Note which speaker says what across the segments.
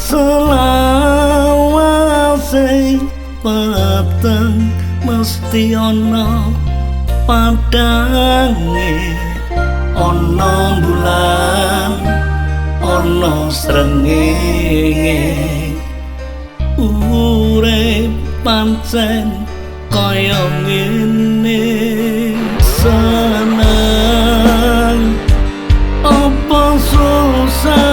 Speaker 1: selawase peteng mesti ana padange. Ana bulan ana srengenge. Urip pancen kaya ngene. Seneng apa susah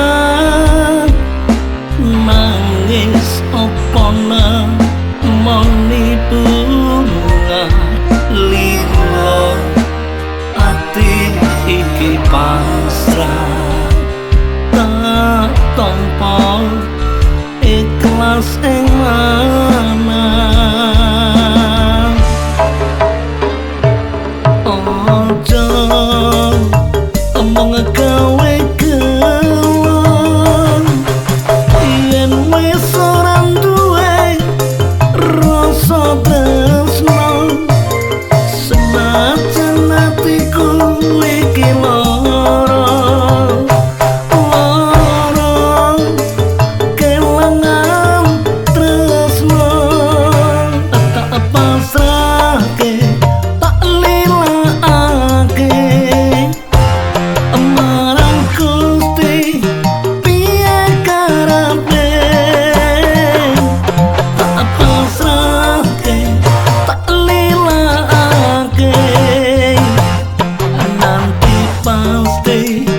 Speaker 1: day.